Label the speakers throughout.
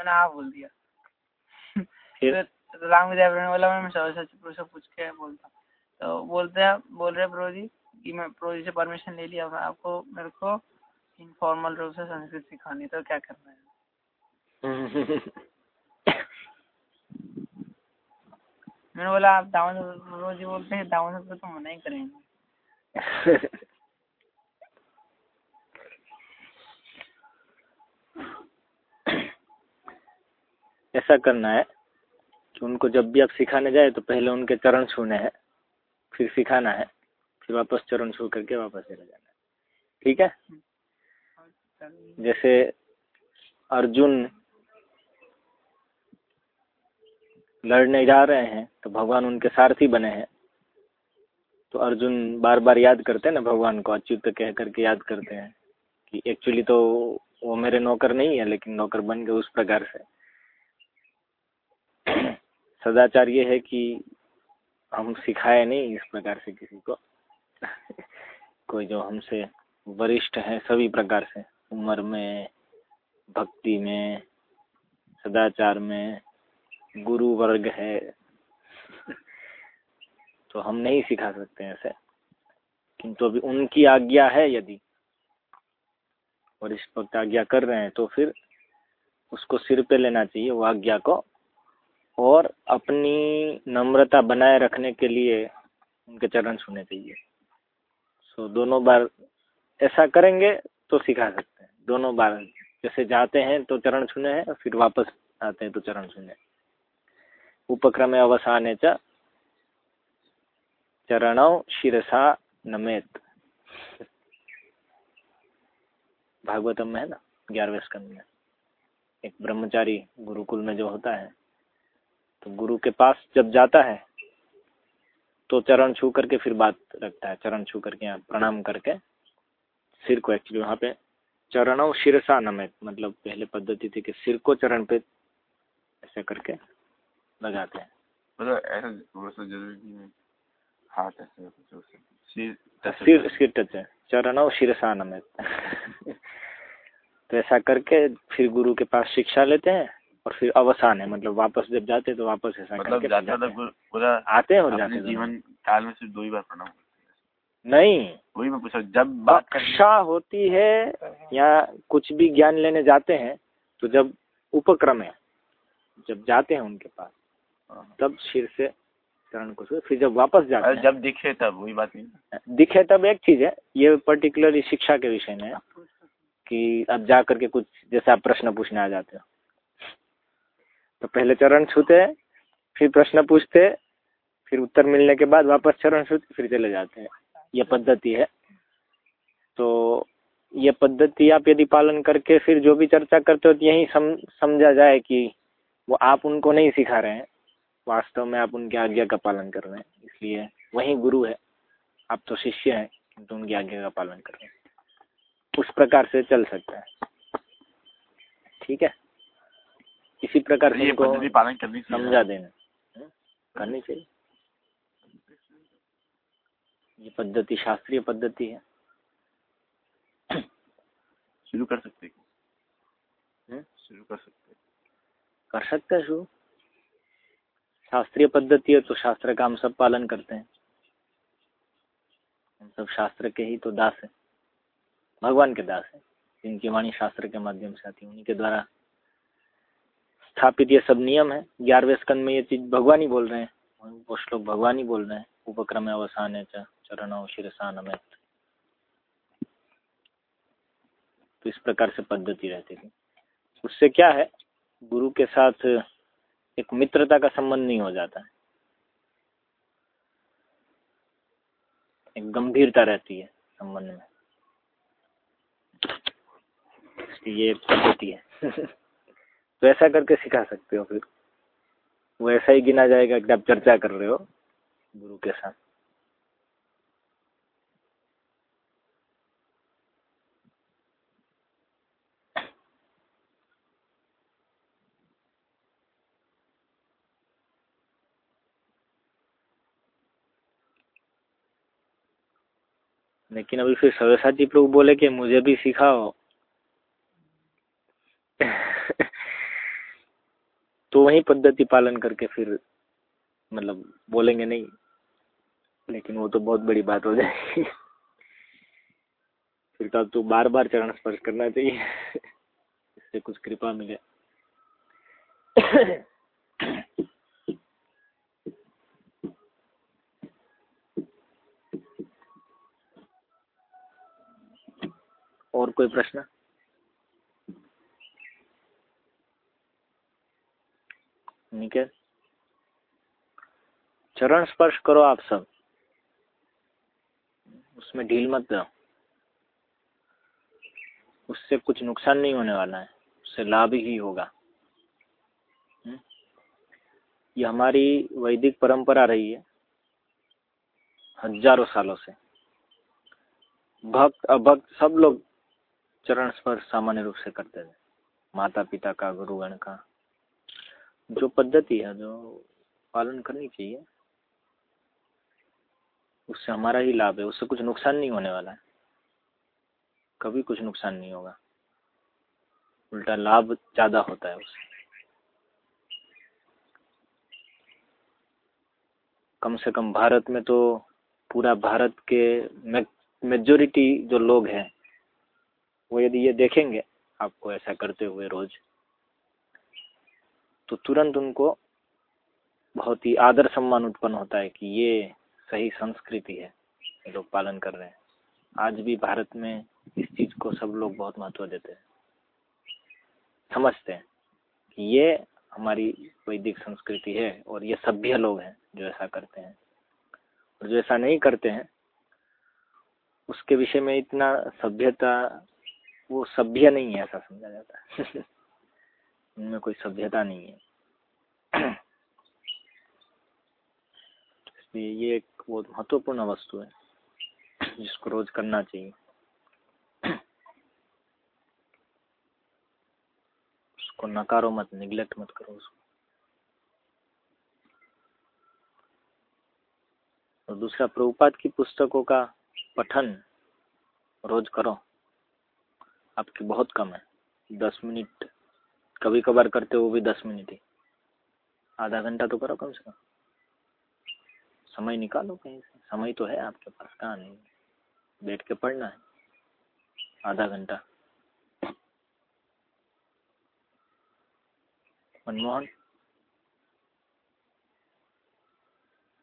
Speaker 1: मैंने हाँ बोल दिया।
Speaker 2: फिर?
Speaker 1: तो राम ने बोला मैं सच से पूछ के बोलता तो बोलते हैं बोल रहे प्रो जी कि मैं प्रो जी से परमिशन ले लिया मैं आपको मेरे को इनफॉर्मल रूप से संस्कृत सिखानी तो क्या करना है? मैंने बोला आप दावन रोज बोलते हैं दावन से तो मना ही करेंगे।
Speaker 2: ऐसा करना है कि उनको जब भी आप सिखाने जाए तो पहले उनके चरण छूने हैं, फिर सिखाना है, फिर वापस चरण छू करके वापस चले जाना है। ठीक है? जैसे अर्जुन लड़ने जा रहे हैं तो भगवान उनके सारथी बने हैं। तो अर्जुन बार बार याद करते हैं ना भगवान को, अच्युत कह करके याद करते हैं कि एक्चुअली तो वो मेरे नौकर नहीं है, लेकिन नौकर बन गए उस प्रकार से। सदाचार ये है कि हम सिखाए नहीं इस प्रकार से किसी को। कोई जो हमसे वरिष्ठ है, सभी प्रकार से। उम्र में, भक्ति में, सदाचार में, गुरु वर्ग है तो हम नहीं सिखा सकते ऐसे। किंतु अभी उनकी आज्ञा है यदि वरिष्ठ भक्त आज्ञा कर रहे हैं तो फिर उसको सिर पे लेना चाहिए, वो आज्ञा को और अपनी नम्रता बनाए रखने के लिए उनके चरण छूने चाहिए। सो दोनों बार ऐसा करेंगे तो सिखा सकते हैं। दोनों बार जैसे जाते हैं तो चरण छूने हैं, फिर वापस आते हैं तो चरण छूने उपक्रमे अवसाने च। चरणों शिरसा नमेत। भागवतम में है ना? ग्यारहवें स्कंद में। एक ब्रह्मचारी गुरुकुल में जो होता है तो गुरु के पास जब जाता है तो चरण छू करके फिर बात रखता है। चरण छू करके यहाँ प्रणाम करके सिर को एक्चुअली वहाँ पे चरणों शिरसा नमित मतलब पहले पद्धति थी कि सिर को चरण पे ऐसे करके लगाते हैं।
Speaker 3: मतलब ऐसा वैसा ज़रूरी हाथ ऐसे सिर
Speaker 2: सिर सिर टच है। चरणों शिरसा नमेत। तो ऐसा करके फिर गुरु के पास शिक्षा लेते हैं। और फिर अवसान है मतलब वापस जब जाते तो वापस ऐसा
Speaker 3: मतलब
Speaker 2: करके
Speaker 3: जाते
Speaker 2: जाते
Speaker 3: मतलब। पूरा
Speaker 2: आते हैं और जाते हैं।
Speaker 3: जीवन काल में सिर्फ़ दो ही बार प्रणाम
Speaker 2: नहीं।
Speaker 3: वही मैं पूछा जब बात
Speaker 2: कक्षा होती है या कुछ भी ज्ञान लेने जाते हैं तो जब उपक्रम है जब जाते हैं उनके पास
Speaker 3: हाँ।
Speaker 2: तब सिर से चरण को फिर जब वापस जाते हैं।
Speaker 3: जब दिखे तब वही बात नहीं
Speaker 2: दिखे तब एक चीज़ है ये पर्टिकुलरली शिक्षा के विषय में कि अब जा करके कुछ जैसे आप प्रश्न पूछने आ जाते हो। तो पहले चरण छूते फिर प्रश्न पूछते फिर उत्तर मिलने के बाद वापस चरण छूते फिर चले जाते हैं। यह पद्धति है। तो यह पद्धति आप यदि पालन करके फिर जो भी चर्चा करते हो तो यही सम, समझा जाए कि वो आप उनको नहीं सिखा रहे हैं। वास्तव में आप उनकी आज्ञा का पालन कर रहे हैं। इसलिए वही गुरु है। आप तो शिष्य हैं किंतु उनकी आज्ञा का पालन कर रहे हैं। उस प्रकार से चल सकता है। ठीक है? इसी प्रकार से
Speaker 3: पद्धति पालन करनी
Speaker 2: समझा देना। हम्म? करनी चाहिए। ये पद्धति शास्त्रीय पद्धति है।
Speaker 3: शुरू कर सकते हैं? शुरू कर सकते
Speaker 2: कर सकते हैं शुरू। शास्त्रीय पद्धति है तो शास्त्र का हम सब पालन करते हैं। हम सब शास्त्र के ही तो दास हैं। भगवान के दास हैं। जिनकी वाणी शास्त्र के माध्यम से आती है उन्हीं के द्वारा स्थापित ये सब नियम है। ग्यारहवें स्कंद में ये चीज़ भगवान ही बोल रहे हैं। वो श्लोक भगवान ही बोल रहे हैं। उपक्रम अवसान है चरण शिरसा नमेत तो इस प्रकार से पद्धति रहती थी। उससे क्या है? गुरु के साथ एक मित्रता का संबंध नहीं हो जाता। है एक गंभीरता रहती है संबंध में। ये पद्धति है। तो ऐसा करके सिखा सकते हो फिर। वो ऐसा ही गिना जाएगा कि आप चर्चा कर रहे हो गुरु के साथ। लेकिन अभी फिर सरस्वती प्रभु बोले कि मुझे भी सिखाओ। तो वही पद्धति पालन करके फिर मतलब बोलेंगे नहीं, लेकिन वो तो बहुत बड़ी बात हो जाएगी। फिर तो अब तो बार बार चरण स्पर्श करना चाहिए। इससे कुछ कृपा मिले। और कोई प्रश्न? निके चरण स्पर्श करो आप सब। उसमें ढील मत दो। उससे कुछ नुकसान नहीं होने वाला है। उससे लाभ ही होगा। हम्म? ये हमारी वैदिक परंपरा रही है। हज़ारों सालों से। भक्त, अभक्त सब लोग चरण स्पर्श सामान्य रूप से करते थे। माता पिता का, गुरुगण का। जो पद्धति है, जो पालन करनी चाहिए, उससे हमारा ही लाभ है, उससे कुछ नुकसान नहीं होने वाला है। कभी कुछ नुकसान नहीं होगा। उल्टा लाभ ज़्यादा होता है उससे। कम से कम भारत में तो पूरा भारत के मेजोरिटी जो लोग हैं, वो यदि ये देखेंगे, आपको ऐसा करते हुए रोज़ तो तुरंत उनको बहुत ही आदर सम्मान उत्पन्न होता है कि ये सही संस्कृति है लोग पालन कर रहे हैं। आज भी भारत में इस चीज़ को सब लोग बहुत महत्व देते हैं। समझते हैं कि ये हमारी वैदिक संस्कृति है और ये सभ्य लोग हैं जो ऐसा करते हैं। और जो ऐसा नहीं करते हैं, उसके विषय में इतना सभ्यता, वो सभ्य नहीं है ऐसा समझा जाता है। उनमें कोई सभ्यता नहीं है। इसलिए ये एक बहुत महत्वपूर्ण वस्तु है, जिसको रोज करना चाहिए। उसको नकारो मत निग्लेक्ट मत करो उसको। और दूसरा प्रभुपात की पुस्तकों का पठन रोज करो। आपकी बहुत कम है, दस मिनट कभी कभार करते हो वो भी दस मिनट ही। आधा घंटा तो करो कम से कम। समय निकालो कहीं से। समय तो है आपके पास, कहाँ नहीं। बैठ के पढ़ना है। आधा घंटा। मनमोहन?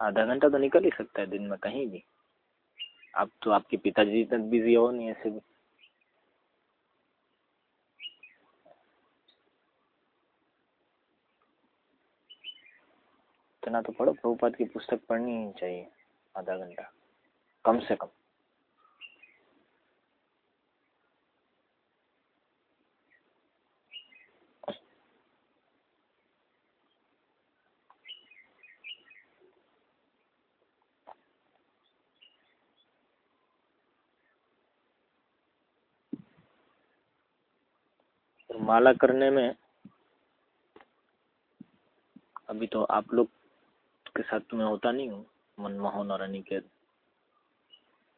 Speaker 2: आधा घंटा तो निकल ही सकता है दिन में कहीं भी। आप तो आपके पिताजी इतना बिज़ी हो, नहीं ऐसे भी। इतना तो पढ़ो, प्रभुपाद की पुस्तक पढ़नी ही चाहिए, आधा घंटा, कम से कम। माला करने में, अभी तो आप लोग के साथ तो मैं होता नहीं हूँ, मनमोहन और अनिकेत।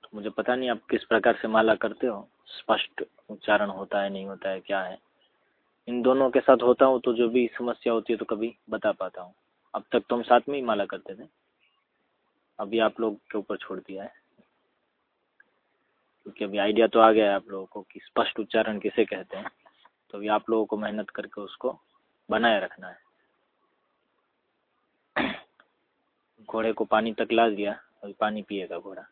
Speaker 2: तो मुझे पता नहीं आप किस प्रकार से माला करते हो। स्पष्ट उच्चारण होता है, नहीं होता है, क्या है? इन दोनों के साथ होता हूँ तो जो भी समस्या होती है तो कभी बता पाता हूँ। अब तक तो हम साथ में ही माला करते थे। अभी आप लोग के ऊपर छोड़ दिया है। क्योंकि अभी आइडिया तो आ गया है आप लोगों को कि स्पष्ट उच्चारण किसे कहते हैं। तो अभी आप लोगों को मेहनत करके उसको बनाए रखना है। घोड़े को पानी तक ला दिया, अभी पानी पिएगा घोड़ा।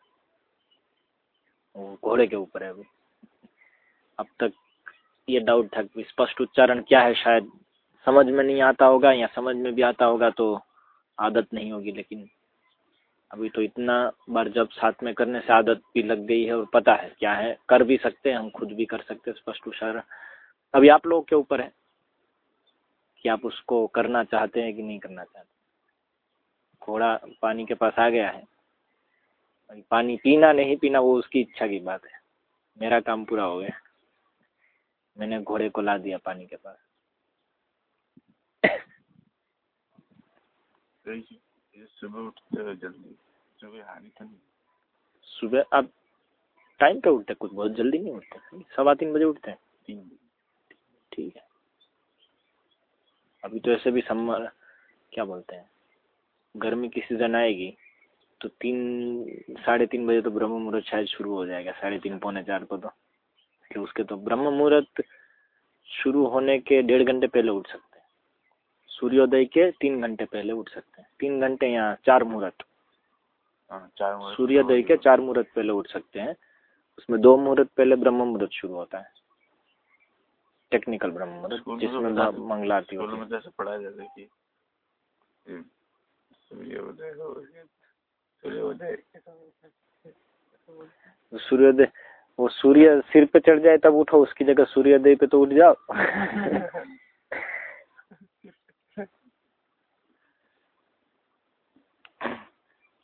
Speaker 2: वो घोड़े के ऊपर है अभी। अब तक ये डाउट था कि स्पष्ट उच्चारण क्या है, शायद समझ में नहीं आता होगा या समझ में भी आता होगा तो आदत नहीं होगी, लेकिन अभी तो इतना बार जब साथ में करने से आदत भी लग गई है और पता है क्या है, कर भी सकते हैं, हम खुद भी कर सकते हैं, स्पष्ट उच्चारण। अभी आप लोगों के ऊपर है कि आप उसको करना चाहते हैं कि नहीं करना चाहते? घोड़ा पानी के पास आ गया है। पानी पीना नहीं पीना वो उसकी इच्छा की बात है। मेरा काम पूरा हो गया। मैंने घोड़े को ला दिया पानी के पास।
Speaker 3: सुबह उठते जल्दी सुबह हानि तो नहीं।
Speaker 2: सुबह आप टाइम पे उठते कुछ बहुत जल्दी नहीं उठते सवा तीन बजे उठते हैं?
Speaker 3: तीन
Speaker 2: ठीक है। अभी तो ऐसे भी समर क्या बोलते हैं? गर्मी की सीज़न आएगी तो तीन साढ़े तीन बजे तो ब्रह्म मुहूर्त शायद शुरू हो जाएगा साढ़े तीन पौने चार को तो। कि उसके तो ब्रह्म मुहूर्त शुरू होने के डेढ़ घंटे पहले उठ सकते हैं। सूर्योदय के तीन घंटे पहले उठ सकते हैं। तीन घंटे यहाँ चार मुहूर्त।
Speaker 3: हाँ, चार मुहूर्त।
Speaker 2: सूर्योदय के चार मुहूर्त पहले उठ सकते हैं। उसमें दो मुहूर्त पहले ब्रह्म मुहूर्त शुरू होता है। टेक्निकल ब्रह्म मुहूर्त
Speaker 3: तो
Speaker 2: जिसमें मंगलारती होती
Speaker 3: में तो पढ़ाया जाता है कि ये सूर्योदय सूर्योदय
Speaker 2: वो सूर्य सिर पे चढ़ जाए तब उठो उसकी जगह सूर्योदय पे तो उठ जाओ।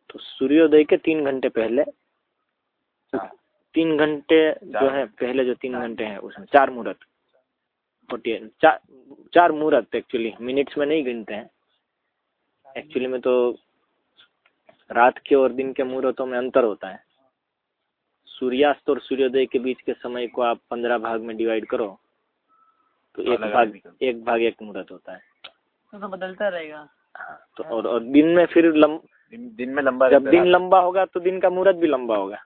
Speaker 2: तो सूर्योदय के तीन घंटे पहले तीन घंटे जो है पहले जो तीन घंटे हैं उसमें चार मुहूर्त। फोर्टी चार चार मुहूर्त एक्चुअली मिनट्स में नहीं गिनते हैं। एक्चुअली में तो रात के और दिन के मुहूर्तों में अंतर होता है। सूर्यास्त और सूर्योदय के बीच के समय को आप पंद्रह भाग में डिवाइड करो तो एक भाग एक भाग एक मुहूर्त होता है।
Speaker 1: तो, तो बदलता रहेगा।
Speaker 2: हाँ, तो और और दिन में फिर लम
Speaker 3: दिन दिन में लंबा
Speaker 2: जब दिन लंबा होगा तो दिन का मुहूर्त भी लंबा होगा।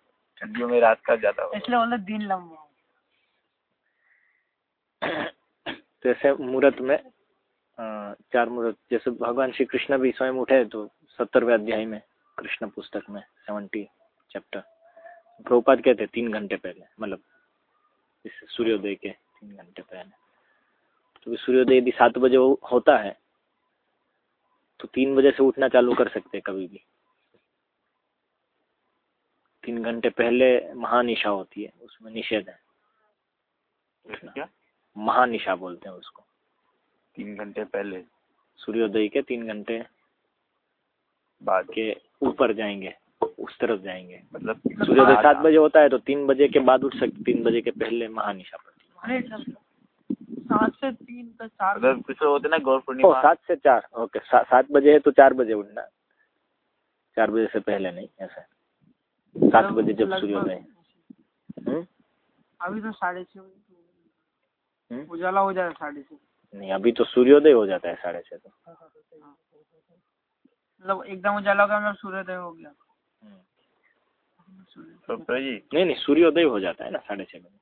Speaker 3: ठंडियों में रात का ज़्यादा होगा।
Speaker 1: इसलिए बोलते दिन लंबा हो।
Speaker 2: तो ऐसे मुहूर्त में चार मुहूर्त जैसे भगवान श्री कृष्ण भी स्वयं उठे तो सत्तरवें अध्याय में कृष्ण पुस्तक में सेवेंटी चैप्टर प्रभुपाद कहते हैं तीन घंटे पहले मतलब इस सूर्योदय के तीन घंटे पहले। तो सूर्योदय यदि सात बजे होता है तो तीन बजे से उठना चालू कर सकते हैं कभी भी। तीन घंटे पहले महानिशा होती है उसमें निषेध है।
Speaker 3: क्या?
Speaker 2: महानिशा बोलते हैं उसको।
Speaker 3: तीन घंटे पहले।
Speaker 2: सूर्योदय के तीन घंटे
Speaker 3: बाद
Speaker 2: के ऊपर जाएँगे उस तरफ़ जाएँगे।
Speaker 3: मतलब
Speaker 2: सूर्योदय सात बजे होता है तो तीन बजे के बाद उठ सकते तीन बजे के पहले महानिशा पड़ती
Speaker 1: सात से तीन तक चार
Speaker 3: मतलब कुछ होते ना गौर पूर्णिमा।
Speaker 2: सात से चार ओके सा, सात बजे है तो चार बजे उठना। चार बजे से पहले नहीं ऐसा सात
Speaker 1: मतलब
Speaker 2: बजे जब सूर्योदय?
Speaker 1: अभी तो साढ़े छः
Speaker 2: हम्म?
Speaker 1: उजाला हो जाएगा साढ़े छः
Speaker 2: नहीं अभी तो सूर्योदय हो जाता है साढ़े छः तो।
Speaker 1: मतलब एकदम उजाला होगा मतलब सूर्योदय हो गया।
Speaker 2: हम्म।
Speaker 3: तो जी।
Speaker 2: नहीं नहीं सूर्योदय हो जाता है ना साढ़े छः बजे।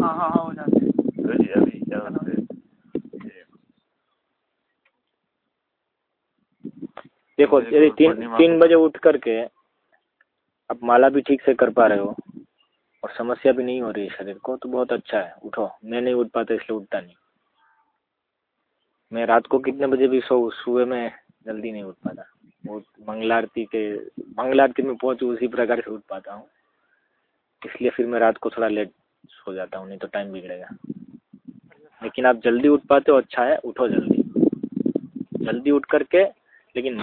Speaker 1: हाँ हाँ हाँ हो जाते हैं।
Speaker 3: प्रभु जी अभी क्या बोलते हैं?
Speaker 2: देखो यदि तीन तीन बजे उठ करके आप माला भी ठीक से कर पा रहे हो। और समस्या भी नहीं हो रही है शरीर को तो बहुत अच्छा है। उठो। मैं नहीं उठ पाता, इसलिए उठता नहीं। मैं रात को कितने बजे भी सो, सुबह में जल्दी नहीं उठ पाता। वो मंगला आरती के मंगला आरती में पहुंचूँ, उसी प्रकार से उठ पाता हूँ। इसलिए फिर मैं रात को थोड़ा लेट सो जाता हूँ, नहीं तो टाइम बिगड़ेगा। लेकिन आप जल्दी उठ पाते हो अच्छा है, उठो जल्दी। जल्दी उठ करके, लेकिन